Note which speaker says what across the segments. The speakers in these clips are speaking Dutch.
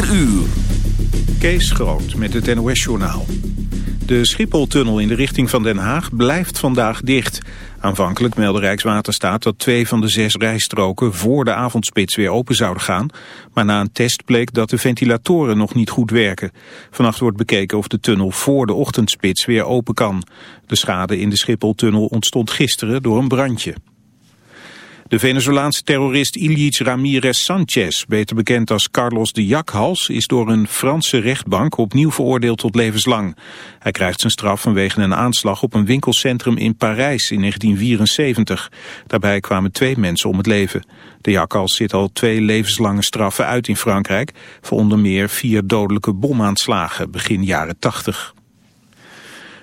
Speaker 1: 4 uur.
Speaker 2: Kees Groot met het NOS-journaal. De Schipholtunnel in de richting van Den Haag blijft vandaag dicht. Aanvankelijk meldde Rijkswaterstaat dat twee van de zes rijstroken voor de avondspits weer open zouden gaan. Maar na een test bleek dat de ventilatoren nog niet goed werken. Vannacht wordt bekeken of de tunnel voor de ochtendspits weer open kan. De schade in de Schipholtunnel ontstond gisteren door een brandje. De Venezolaanse terrorist Ilyich Ramirez Sanchez, beter bekend als Carlos de Jakhals, is door een Franse rechtbank opnieuw veroordeeld tot levenslang. Hij krijgt zijn straf vanwege een aanslag op een winkelcentrum in Parijs in 1974. Daarbij kwamen twee mensen om het leven. De Jakhals zit al twee levenslange straffen uit in Frankrijk, voor onder meer vier dodelijke bomaanslagen begin jaren 80.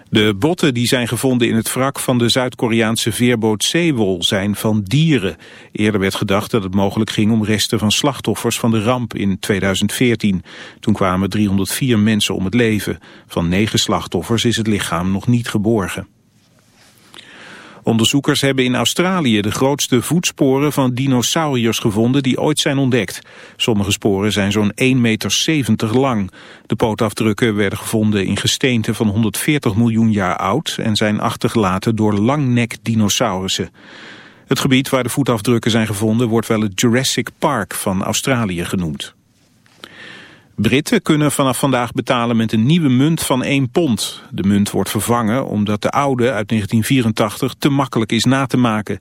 Speaker 2: De botten die zijn gevonden in het wrak van de Zuid-Koreaanse veerboot Zeewol zijn van dieren. Eerder werd gedacht dat het mogelijk ging om resten van slachtoffers van de ramp in 2014. Toen kwamen 304 mensen om het leven. Van negen slachtoffers is het lichaam nog niet geborgen. Onderzoekers hebben in Australië de grootste voetsporen van dinosauriërs gevonden die ooit zijn ontdekt. Sommige sporen zijn zo'n 1,70 meter lang. De pootafdrukken werden gevonden in gesteenten van 140 miljoen jaar oud en zijn achtergelaten door langnek-dinosaurussen. Het gebied waar de voetafdrukken zijn gevonden wordt wel het Jurassic Park van Australië genoemd. Britten kunnen vanaf vandaag betalen met een nieuwe munt van 1 pond. De munt wordt vervangen omdat de oude uit 1984 te makkelijk is na te maken.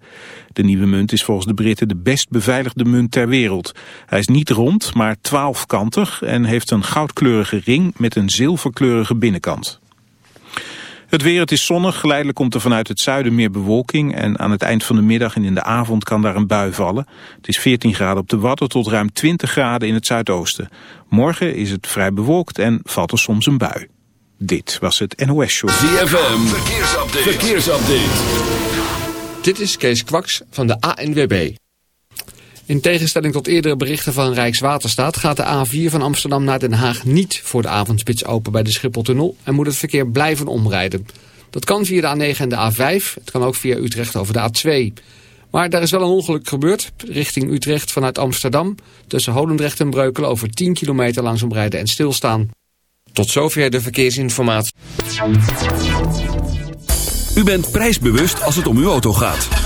Speaker 2: De nieuwe munt is volgens de Britten de best beveiligde munt ter wereld. Hij is niet rond, maar twaalfkantig en heeft een goudkleurige ring met een zilverkleurige binnenkant. Het weer, het is zonnig. Geleidelijk komt er vanuit het zuiden meer bewolking. En aan het eind van de middag en in de avond kan daar een bui vallen. Het is 14 graden op de Wadden tot ruim 20 graden in het zuidoosten. Morgen is het vrij bewolkt en valt er soms een bui. Dit was het NOS Show.
Speaker 1: ZFM, verkeersupdate. verkeersupdate.
Speaker 3: Dit is Kees Kwaks van de ANWB. In tegenstelling tot eerdere berichten van Rijkswaterstaat gaat de A4 van Amsterdam naar Den Haag niet voor de avondspits open bij de Schipholtunnel en moet het verkeer blijven omrijden. Dat kan via de A9 en de A5, het kan ook via Utrecht over de A2. Maar daar is wel een ongeluk gebeurd, richting Utrecht vanuit Amsterdam, tussen Holendrecht en Breukelen over 10 kilometer langzaam rijden en stilstaan. Tot zover de verkeersinformatie.
Speaker 1: U bent prijsbewust als het om uw auto gaat.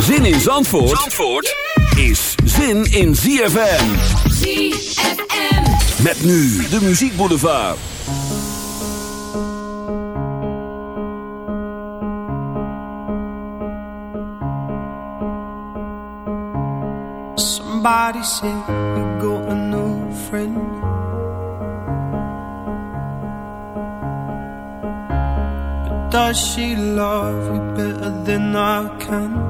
Speaker 1: Zin in Zandvoort, Zandvoort is zin in ZFM.
Speaker 4: ZFM.
Speaker 1: Met nu de Muziek Boulevard.
Speaker 5: Somebody said you got a new friend. But does she love you better than I can?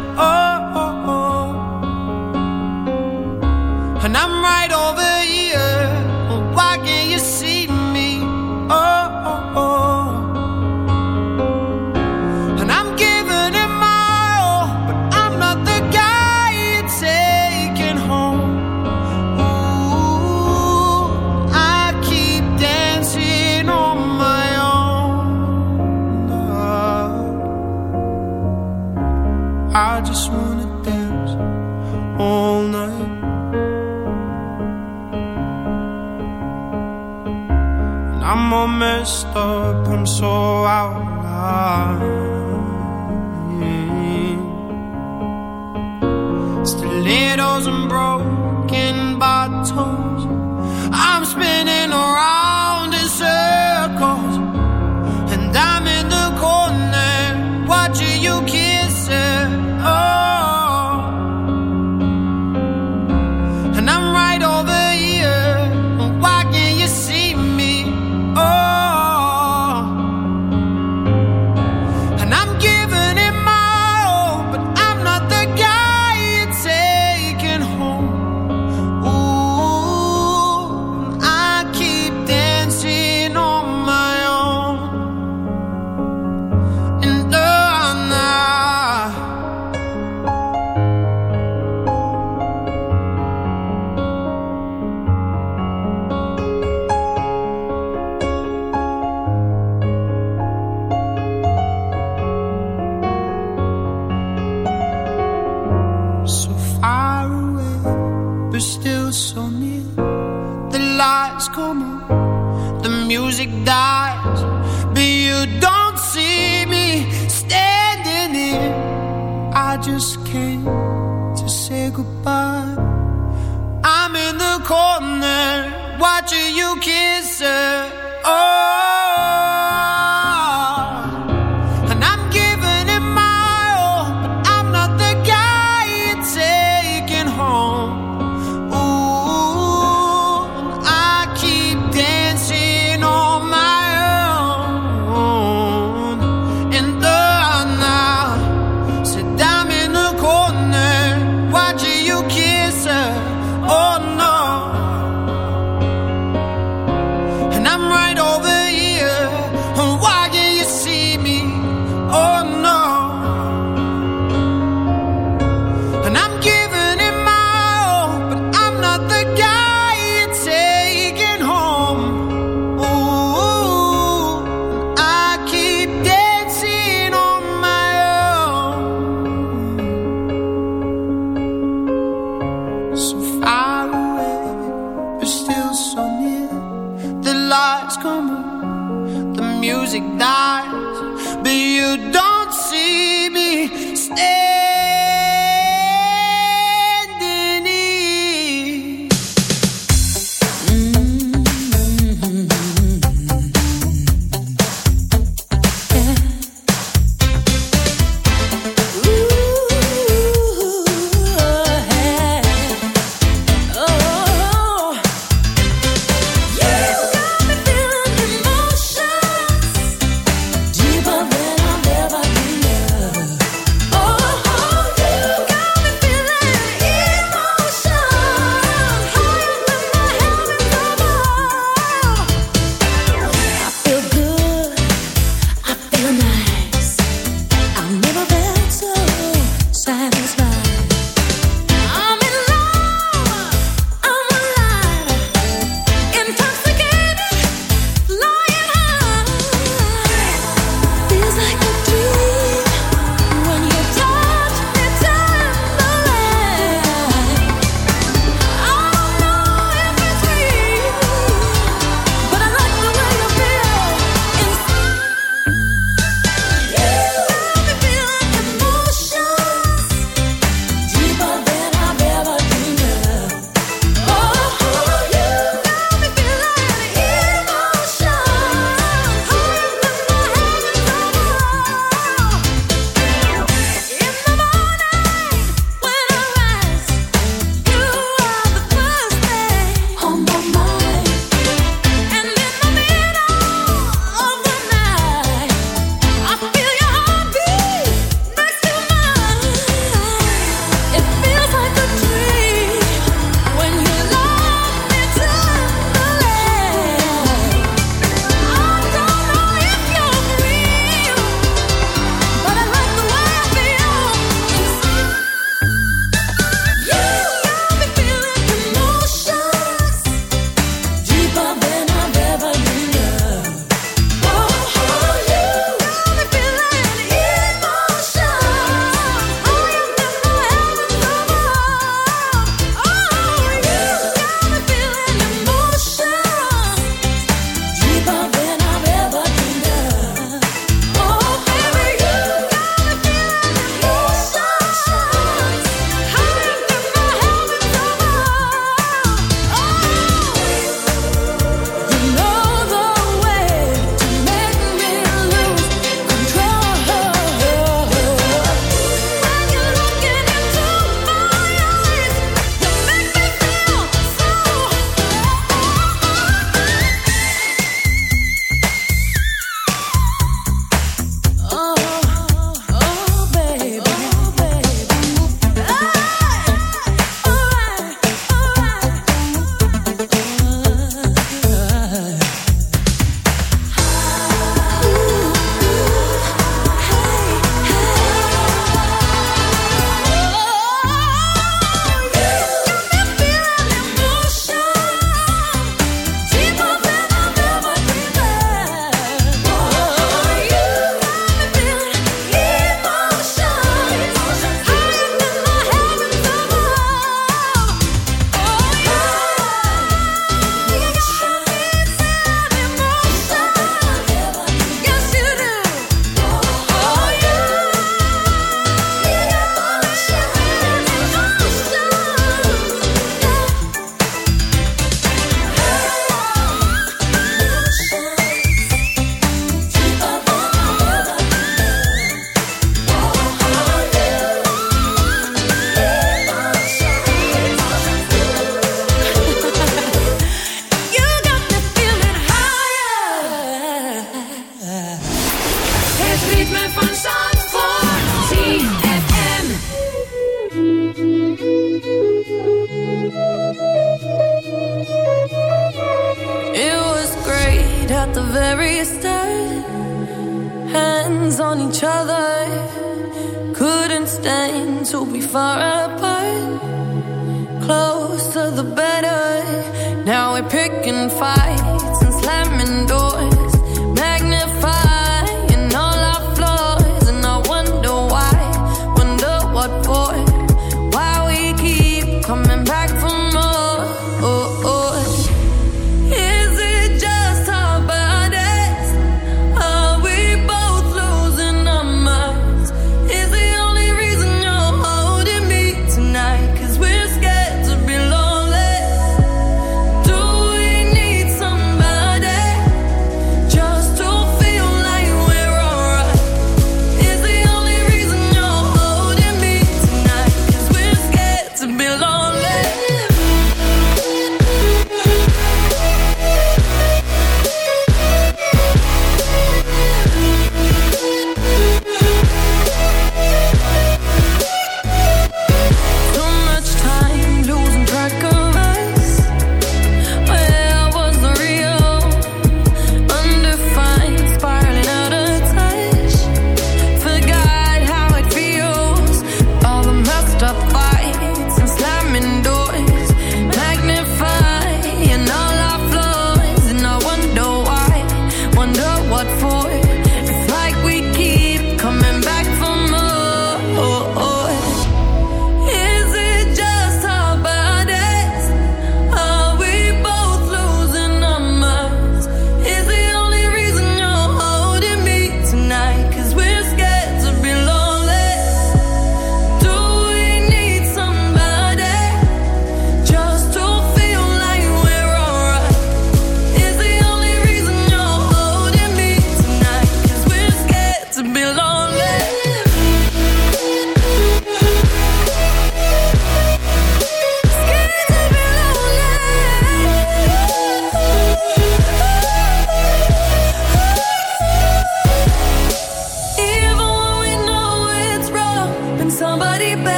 Speaker 5: And I'm right over
Speaker 4: soul.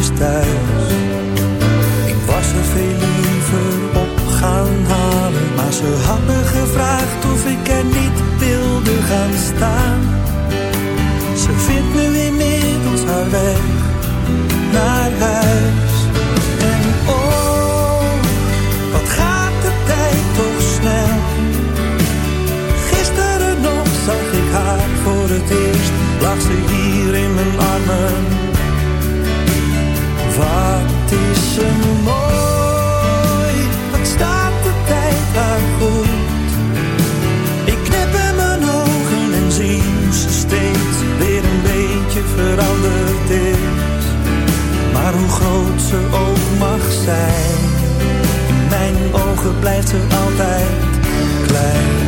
Speaker 6: está ogen blijft ze altijd klein.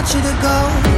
Speaker 4: Want you to go.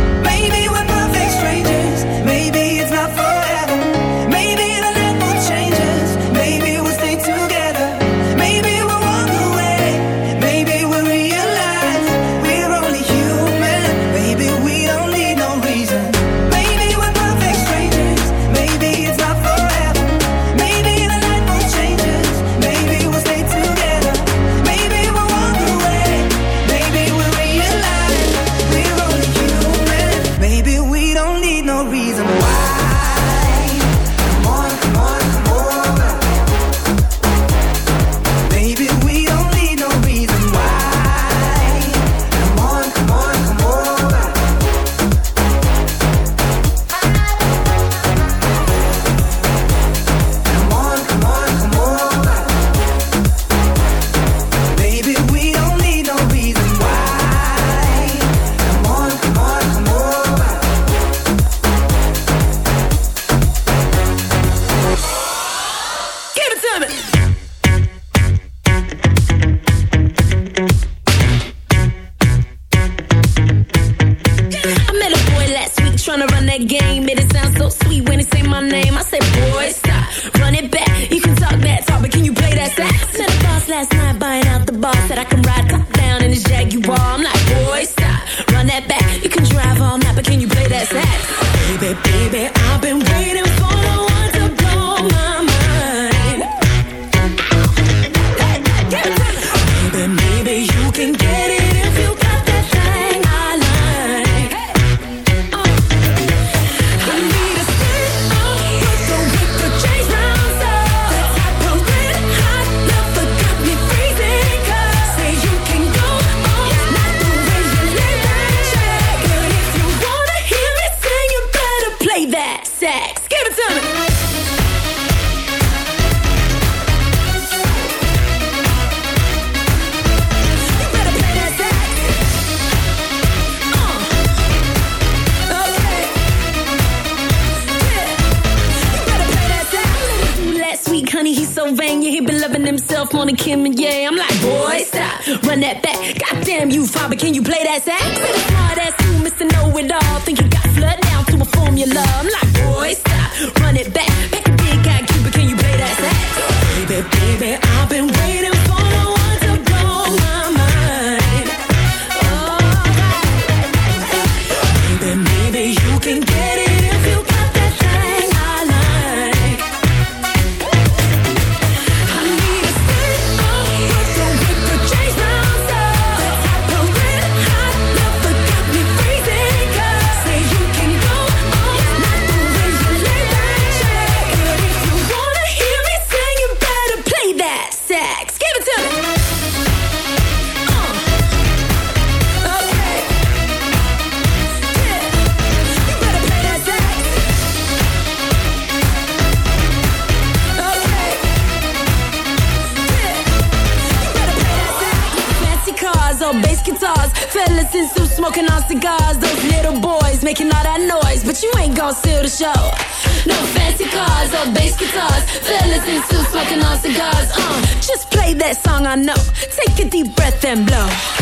Speaker 7: And blow.